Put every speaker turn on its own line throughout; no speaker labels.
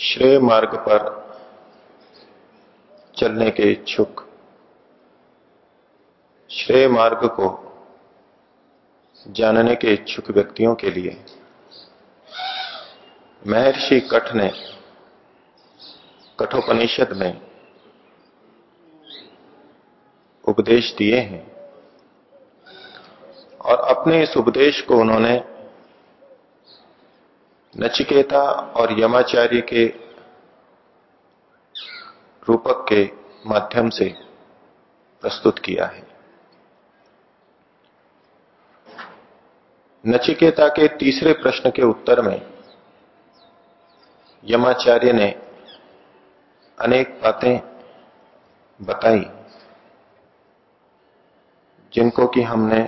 श्रेय मार्ग पर चलने के इच्छुक। श्रेय मार्ग को जानने के इच्छुक व्यक्तियों के लिए महर्षि कठ ने, कठोपनिषद में उपदेश दिए हैं और अपने इस उपदेश को उन्होंने नचिकेता और यमाचार्य के रूपक के माध्यम से प्रस्तुत किया है। नचिकेता के तीसरे प्रश्न के उत्तर में यमाचार्य ने अनेक बातें बताई, जिनको कि हमने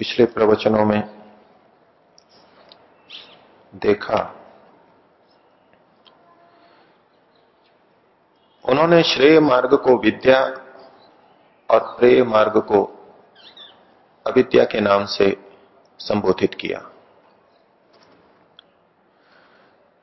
पिछले प्रवचनों में देखा। उन्होंने श्रेय मार्ग को विद्या और प्रेय मार्ग को अविद्या के नाम से संबोधित किया।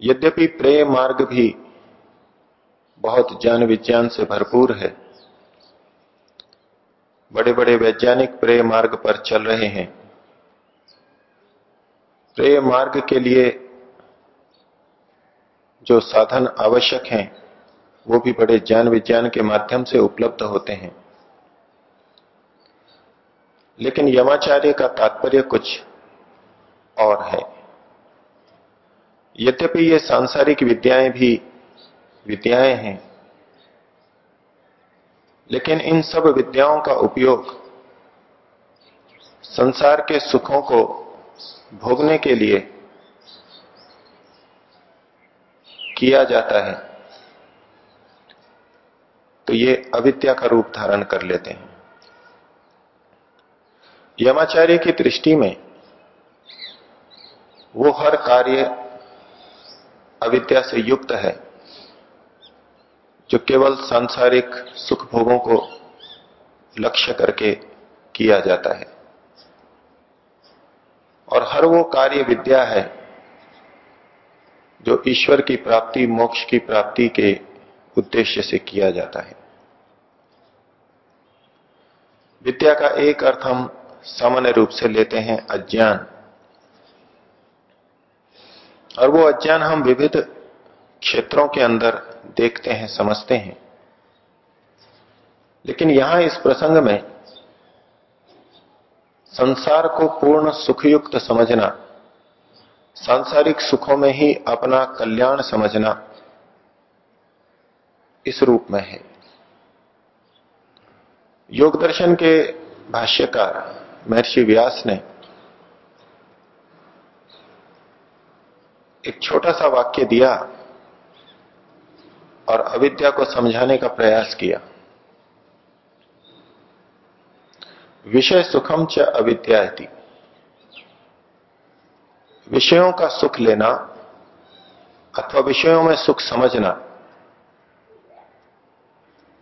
यद्यपि प्रेय मार्ग भी बहुत ज्ञान विज्ञान से भरपूर है बड़े बड़े वैज्ञानिक प्रेय मार्ग पर चल रहे हैं प्रेय मार्ग के लिए जो साधन आवश्यक हैं, वो भी बड़े ज्ञान विज्ञान के माध्यम से उपलब्ध होते हैं। लेकिन यमाचार्य का तात्पर्य कुछ और है। यद्यपि ये सांसारिक विद्याएँ भी विद्याएँ हैं, लेकिन इन सब विद्याओं का उपयोग संसार के सुखों को भोगने के लिए किया जाता है तो ये अविद्या का रूप धारण कर लेते हैं। यमाचार्य की दृष्टि में वो हर कार्य अविद्या से युक्त है, जो केवल सांसारिक सुख भोगों को लक्ष्य करके किया जाता है। और हर वो कार्य विद्या है जो ईश्वर की प्राप्ति, मोक्ष की प्राप्ति के उद्देश्य से किया जाता है। विद्या का एक अर्थ हम सामान्य रूप से लेते हैं, अज्ञान। और वो अज्ञान हम विविध क्षेत्रों के अंदर देखते हैं, समझते हैं। लेकिन यहाँ इस प्रसंग में संसार को पूर्ण सुखयुक्त समझना, सांसारिक सुखों में ही अपना कल्याण समझना इस रूप में है। योग दर्शन के भाष्यकार महर्षि व्यास ने एक छोटा सा वाक्य दिया और अविद्या को समझाने का प्रयास किया। विषय सुखम च अविद्या विषयों का सुख लेना अथवा विषयों में सुख समझना,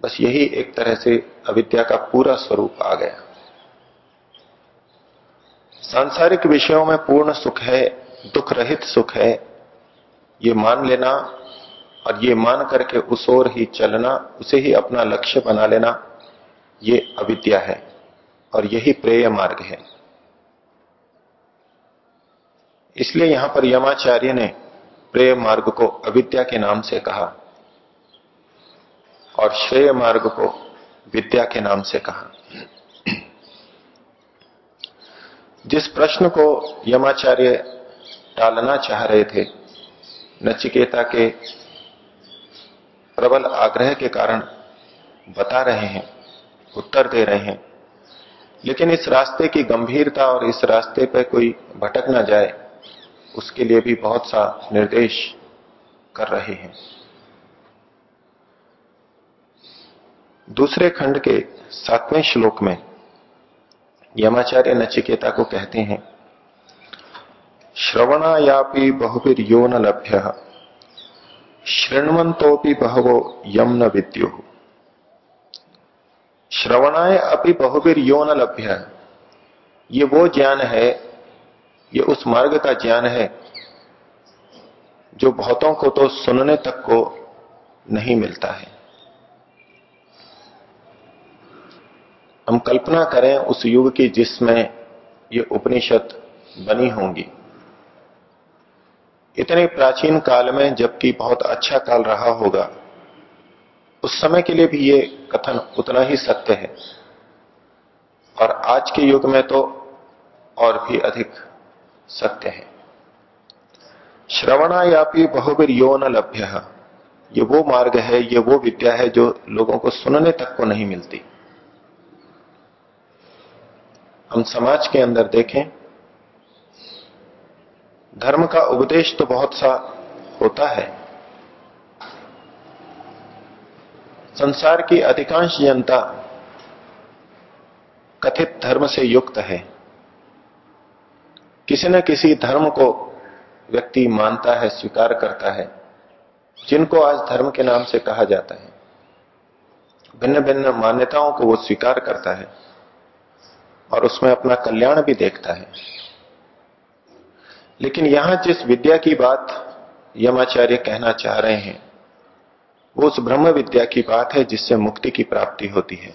बस यही एक तरह से अविद्या का पूरा स्वरूप आ गया। सांसारिक विषयों में पूर्ण सुख है दुख रहित सुख है, ये मान लेना और ये मान करके उस ओर ही चलना, उसे ही अपना लक्ष्य बना लेना, ये अविद्या है। और यही प्रेय मार्ग है। इसलिए यहाँ पर यमाचार्य ने प्रेय मार्ग को अविद्या के नाम से कहा और श्रेय मार्ग को विद्या के नाम से कहा। जिस प्रश्न को यमाचार्य टालना चाह रहे थे, नचिकेता के प्रबल आग्रह के कारण बता रहे हैं, उत्तर दे रहे हैं लेकिन इस रास्ते की गंभीरता और इस रास्ते पर कोई भटक ना जाए, उसके लिए भी बहुत सा निर्देश कर रहे हैं। दूसरे खंड के सातवें श्लोक में यमाचार्य नचिकेता को कहते हैं, श्रवणायापि बहुवीर यो न लभ्य शृण्वंतोपि बहवो यम न विद्यु। श्रवणाय अपि बहुवीर यो न लभ्य। ये वो ज्ञान है, ये उस मार्ग का ज्ञान है, जो बहुतों को तो सुनने तक को नहीं मिलता है। हम कल्पना करें उस युग की जिसमें ये उपनिषद बनी होंगी। इतने प्राचीन काल में जबकि बहुत अच्छा काल रहा होगा। उस समय के लिए भी ये कथन उतना ही सत्य है। और आज के युग में तो और भी अधिक सत्य है। श्रवणायापी बहुवीर यो न लभ्य। ये वो मार्ग है, ये वो विद्या है जो लोगों को सुनने तक को नहीं मिलती। हम समाज के अंदर देखें, धर्म का उपदेश तो बहुत सा होता है संसार की अधिकांश जनता कथित धर्म से युक्त है। किसी न किसी धर्म को व्यक्ति मानता है, स्वीकार करता है, जिनको आज धर्म के नाम से कहा जाता है। भिन्न भिन्न मान्यताओं को वो स्वीकार करता है और उसमें अपना कल्याण भी देखता है। लेकिन यहाँ जिस विद्या की बात यमाचार्य कहना चाह रहे हैं उस ब्रह्म विद्या की बात है जिससे मुक्ति की प्राप्ति होती है।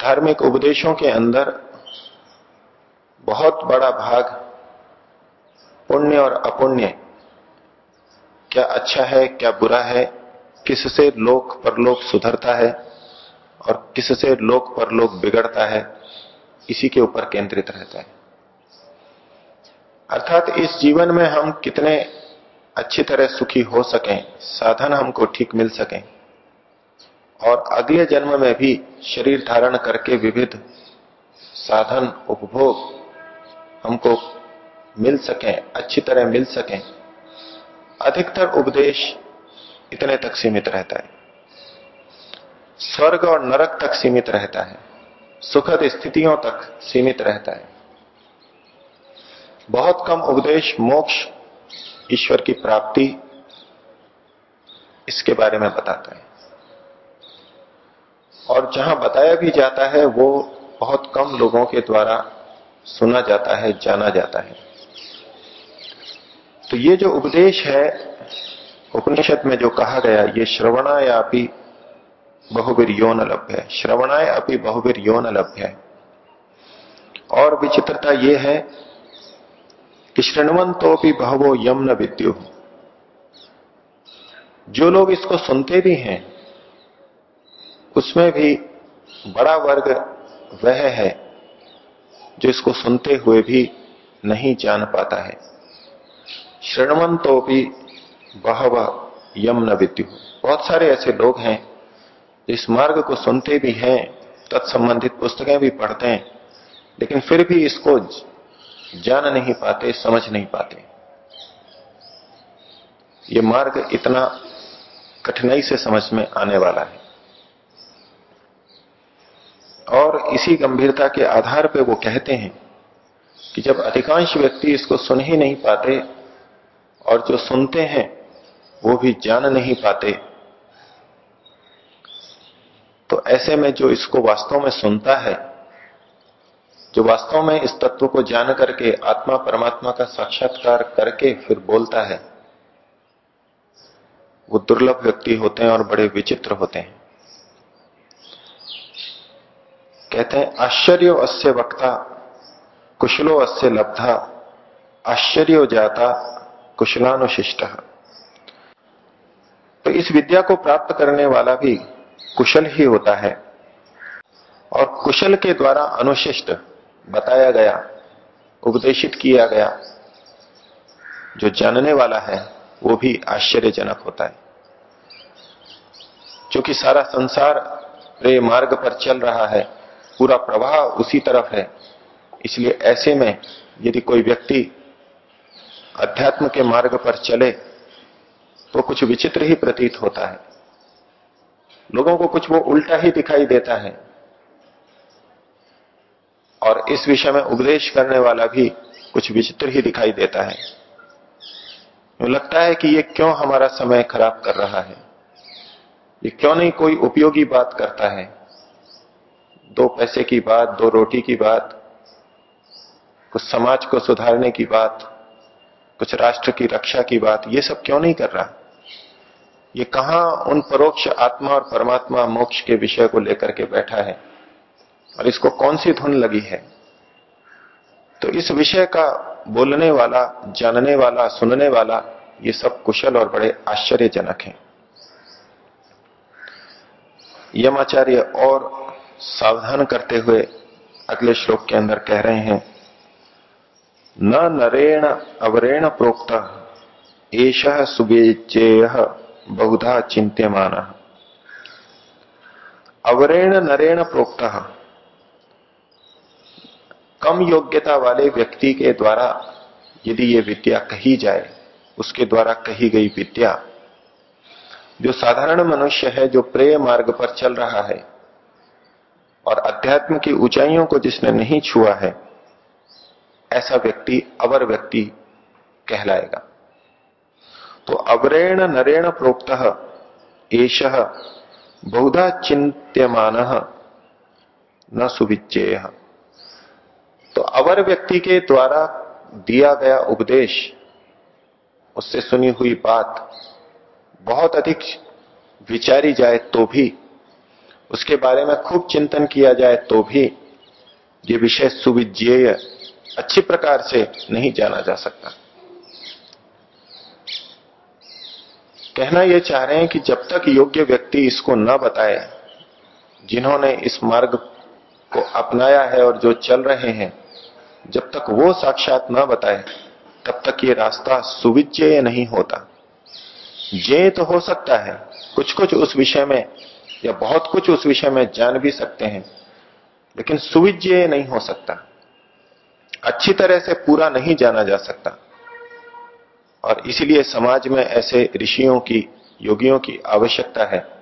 धार्मिक उपदेशों के अंदर बहुत बड़ा भाग पुण्य और अपुण्य, क्या अच्छा है, क्या बुरा है, किससे लोक परलोक सुधरता है और किससे लोक परलोक बिगड़ता है, इसी के ऊपर केंद्रित रहता है। अर्थात इस जीवन में हम कितने अच्छी तरह सुखी हो सकें, साधन हमको ठीक मिल सकें। और अगले जन्म में भी शरीर धारण करके विविध साधन, उपभोग हमको मिल सकें, अच्छी तरह मिल सकें। अधिकतर उपदेश इतने तक सीमित रहता है। स्वर्ग और नरक तक सीमित रहता है। सुखद स्थितियों तक सीमित रहता है। बहुत कम उपदेश मोक्ष ईश्वर की प्राप्ति, इसके बारे में बताता है। और जहाँ बताया भी जाता है, वो बहुत कम लोगों के द्वारा सुना जाता है, जाना जाता है। तो ये जो उपदेश है, उपनिषद में जो कहा गया, ये श्रवणा या बहुवीर यौन लभ्य है। श्रवणाय अपनी बहुवीर यौन लभ्य है। और विचित्रता यह है कि श्रृणवंतो भी बहुवो यम न विद्यु। जो लोग इसको सुनते भी हैं, उसमें भी बड़ा वर्ग वह है जो इसको सुनते हुए भी नहीं जान पाता है। श्रृणवंतो भी बहव यम न विद्यु। बहुत सारे ऐसे लोग हैं, जो इस मार्ग को सुनते भी हैं, तत्संबंधित पुस्तकें भी पढ़ते हैं, लेकिन फिर भी इसको जान नहीं पाते, समझ नहीं पाते। ये मार्ग इतना कठिनाई से समझ में आने वाला है। और इसी गंभीरता के आधार पर वो कहते हैं कि जब अधिकांश व्यक्ति इसको सुन ही नहीं पाते और जो सुनते हैं, वो भी जान नहीं पाते। तो ऐसे में जो इसको वास्तव में सुनता है जो वास्तव में इस तत्व को जान करके आत्मा परमात्मा का साक्षात्कार करके फिर बोलता है, वो दुर्लभ व्यक्ति होते हैं और बड़े विचित्र होते हैं। कहते हैं, आश्चर्य अस्य वक्ता, कुशलो अस्य लब्धा, आश्चर्य जाता, कुशलानुशिष्ट। तो इस विद्या को प्राप्त करने वाला भी कुशल ही होता है और कुशल के द्वारा अनुशिष्ट बताया गया, उपदेशित किया गया, जो जानने वाला है, वो भी आश्चर्यजनक होता है। क्योंकि सारा संसार प्रे मार्ग पर चल रहा है, पूरा प्रवाह उसी तरफ़ है, इसलिए ऐसे में यदि कोई व्यक्ति अध्यात्म के मार्ग पर चले तो कुछ विचित्र ही प्रतीत होता है। लोगों को कुछ वो उल्टा ही दिखाई देता है। और इस विषय में उपदेश करने वाला भी कुछ विचित्र ही दिखाई देता है। लगता है कि ये क्यों हमारा समय खराब कर रहा है? ये क्यों नहीं कोई उपयोगी बात करता है? दो पैसे की बात, दो रोटी की बात, कुछ समाज को सुधारने की बात, कुछ राष्ट्र की रक्षा की बात, ये सब क्यों नहीं कर रहा? ये कहा उन परोक्ष आत्मा और परमात्मा मोक्ष के विषय को लेकर के बैठा है? और इसको कौन सी धुन लगी है? तो इस विषय का बोलने वाला, जानने वाला, सुनने वाला ये सब कुशल और बड़े आश्चर्यजनक हैं। यमाचार्य और सावधान करते हुए अगले श्लोक के अंदर कह रहे हैं, न नरेण अवरेण प्रोक्त, एष सुबेचेय बहुधा चिंत्यमान अवरेण नरेण प्रोक्त कम योग्यता वाले व्यक्ति के द्वारा यदि ये विद्या कही जाए, उसके द्वारा कही गई विद्या, जो साधारण मनुष्य है, जो प्रेय मार्ग पर चल रहा है, और अध्यात्म की ऊंचाइयों को जिसने नहीं छुआ है, ऐसा व्यक्ति, अवर व्यक्ति कहलाएगा। तो अवरेण नरेण प्रोक्त एश बहुधा चिंत्यमान न सुविचेय तो अवर व्यक्ति के द्वारा दिया गया उपदेश, उससे सुनी हुई बात बहुत अधिक विचारी जाए तो भी, उसके बारे में खूब चिंतन किया जाए तो भी, ये विषय सुविज्ञेय, अच्छी प्रकार से नहीं जाना जा सकता। कहना यह चाह रहे हैं कि जब तक योग्य व्यक्ति इसको न बताए, जिन्होंने इस मार्ग को अपनाया है और जो चल रहे हैं, जब तक वो साक्षात न बताए, तब तक ये रास्ता सुविजय नहीं होता। जे तो हो सकता है कुछ कुछ उस विषय में या बहुत कुछ उस विषय में जान भी सकते हैं, लेकिन सुविजय नहीं हो सकता। अच्छी तरह से पूरा नहीं जाना जा सकता। और इसीलिए समाज में ऐसे ऋषियों की, योगियों की आवश्यकता है।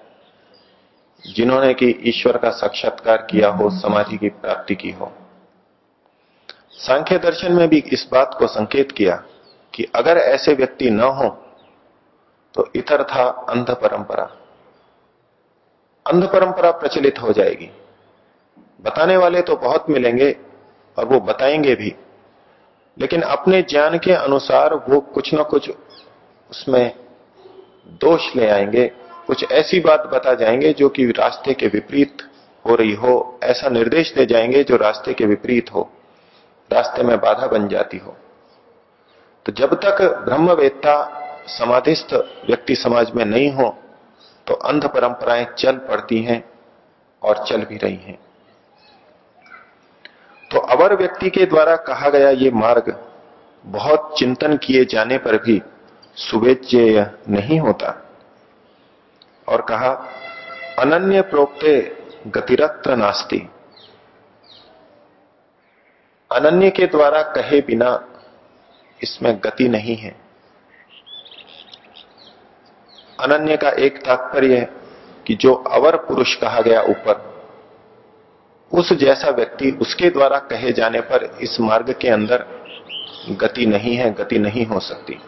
जिन्होंने कि ईश्वर का साक्षात्कार किया हो, समाधि की प्राप्ति की हो। सांख्य दर्शन में भी इस बात को संकेत किया कि अगर ऐसे व्यक्ति न हो तो इतर था अंध परंपरा। अंध परंपरा प्रचलित हो जाएगी। बताने वाले तो बहुत मिलेंगे और वो बताएँगे भी, लेकिन अपने ज्ञान के अनुसार वो कुछ ना कुछ उसमें दोष ले आएँगे। कुछ ऐसी बात बता जाएँगे जो कि रास्ते के विपरीत हो रही हो। ऐसा निर्देश दे जाएँगे जो रास्ते के विपरीत हो। रास्ते में बाधा बन जाती हो। तो जब तक ब्रह्मवेत्ता समाधिस्थ व्यक्ति समाज में नहीं हो तो अंध परंपराएँ चल पड़ती हैं और चल भी रही हैं। तो अवर व्यक्ति के द्वारा कहा गया ये मार्ग बहुत चिंतन किए जाने पर भी सुवेच्य नहीं होता। और कहा, अनन्य प्रोक्ते गतिरत्र नास्ती। अनन्य के द्वारा कहे बिना इसमें गति नहीं है। अनन्य का एक तात्पर्य है कि जो अवर पुरुष कहा गया ऊपर, उस जैसा व्यक्ति उसके द्वारा कहे जाने पर इस मार्ग के अंदर गति नहीं है, गति नहीं हो सकती।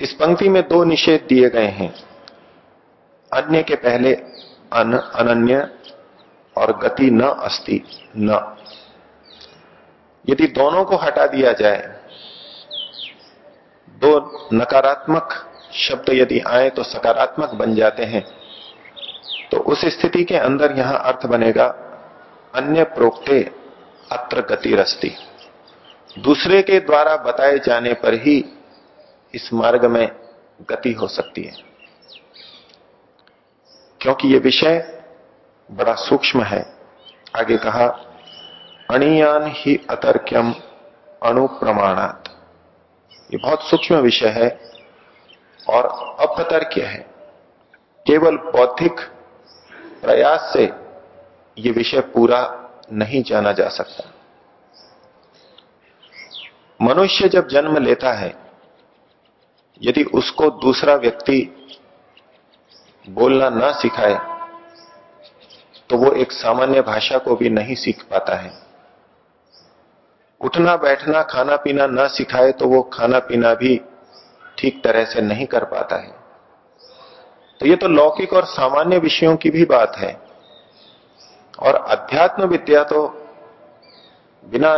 इस पंक्ति में दो निषेध दिए गए हैं। अन्य के पहले अन, अनन्य और गति न अस्ति, न। यदि दोनों को हटा दिया जाए, दो नकारात्मक शब्द यदि आए तो सकारात्मक बन जाते हैं तो उस स्थिति के अंदर यहाँ अर्थ बनेगा, अन्य प्रोक्ते अत्र गति रस्ती दूसरे के द्वारा बताए जाने पर ही इस मार्ग में गति हो सकती है। क्योंकि यह विषय बड़ा सूक्ष्म है। आगे कहा, अणियान ही अतर्क्यम अणुप्रमाणात। ये बहुत सूक्ष्म विषय है और अपतर्क्य है। केवल बौद्धिक प्रयास से ये विषय पूरा नहीं जाना जा सकता। मनुष्य जब जन्म लेता है, यदि उसको दूसरा व्यक्ति बोलना ना सिखाए तो वो एक सामान्य भाषा को भी नहीं सीख पाता है। उठना, बैठना, खाना पीना ना सिखाए तो वो खाना पीना भी ठीक तरह से नहीं कर पाता है। तो ये तो लौकिक और सामान्य विषयों की भी बात है। और अध्यात्म विद्या तो बिना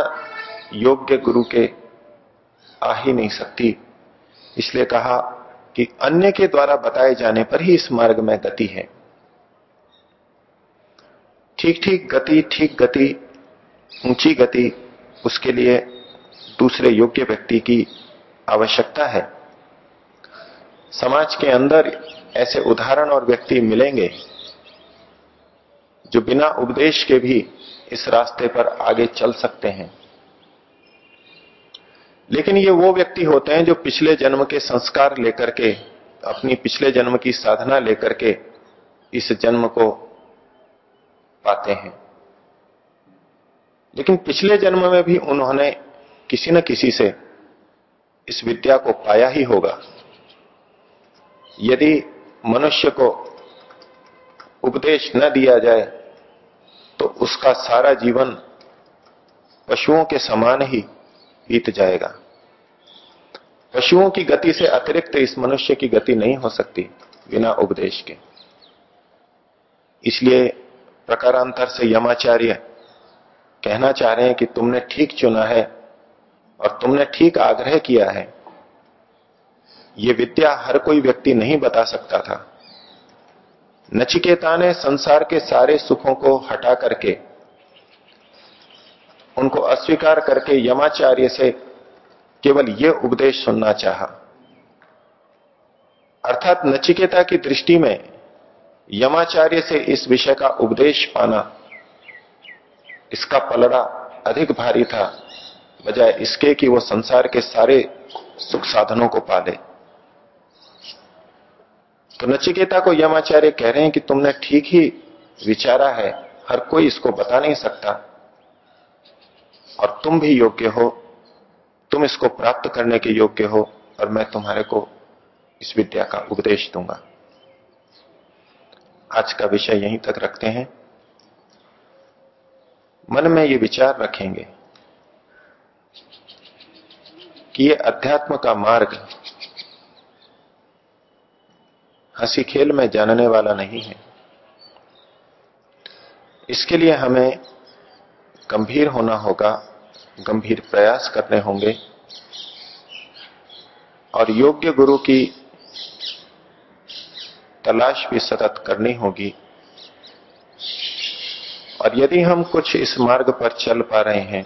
योग्य गुरु के आ ही नहीं सकती, इसलिए कहा कि अन्य के द्वारा बताए जाने पर ही इस मार्ग में गति है। ठीक ठीक गति ठीक गति, ऊँची गति, उसके लिए दूसरे योग्य व्यक्ति की आवश्यकता है। समाज के अंदर ऐसे उदाहरण और व्यक्ति मिलेंगे जो बिना उपदेश के भी इस रास्ते पर आगे चल सकते हैं। लेकिन ये वो व्यक्ति होते हैं जो पिछले जन्म के संस्कार लेकर के, अपनी पिछले जन्म की साधना लेकर के इस जन्म को पाते हैं। लेकिन पिछले जन्म में भी उन्होंने किसी न किसी से इस विद्या को पाया ही होगा। यदि मनुष्य को उपदेश न दिया जाए तो उसका सारा जीवन पशुओं के समान ही बीत जाएगा। पशुओं की गति से अतिरिक्त इस मनुष्य की गति नहीं हो सकती बिना उपदेश के। इसलिए प्रकारांतर से यमाचार्य कहना चाह रहे हैं कि तुमने ठीक चुना है और तुमने ठीक आग्रह किया है। ये विद्या हर कोई व्यक्ति नहीं बता सकता था। नचिकेता ने संसार के सारे सुखों को हटा करके, उनको अस्वीकार करके यमाचार्य से केवल ये उपदेश सुनना चाहा। अर्थात नचिकेता की दृष्टि में यमाचार्य से इस विषय का उपदेश पाना, इसका पलड़ा अधिक भारी था, बजाय इसके कि वो संसार के सारे सुख साधनों को पाले। तो नचिकेता को यमाचार्य कह रहे हैं कि तुमने ठीक ही विचारा है, हर कोई इसको बता नहीं सकता, और तुम भी योग्य हो। तुम इसको प्राप्त करने के योग्य हो और मैं तुम्हारे को इस विद्या का उपदेश दूँगा। आज का विषय यहीं तक रखते हैं। मन में ये विचार रखेंगे कि ये अध्यात्म का मार्ग हँसी खेल में जानने वाला नहीं है। इसके लिए हमें गंभीर होना होगा गंभीर प्रयास करने होंगे। और योग्य गुरु की तलाश भी सतत करनी होगी। और यदि हम कुछ इस मार्ग पर चल पा रहे हैं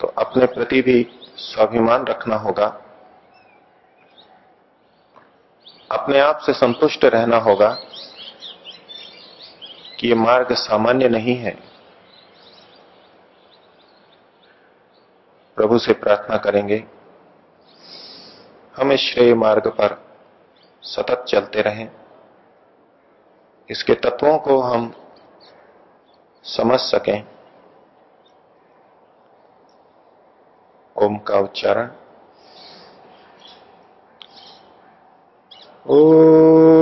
तो अपने प्रति भी स्वाभिमान रखना होगा। अपने आप से संतुष्ट रहना होगा कि ये मार्ग सामान्य नहीं है। प्रभु से प्रार्थना करेंगे। हम इस श्रेय मार्ग पर सतत चलते रहें। इसके तत्वों को हम समझ सकें। ओम का उच्चारण। ओ